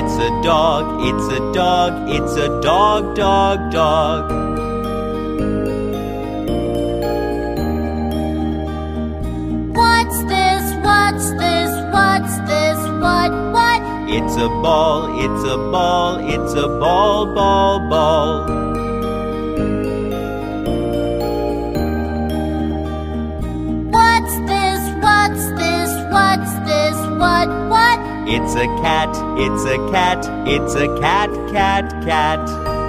a dog, it's a dog, it's a dog, dog, dog. What's this? What's this? What's this? What? What? It's a ball, it's a ball, it's a ball, ball, ball. What's this? It's a cat, it's a cat, it's a cat, cat, cat.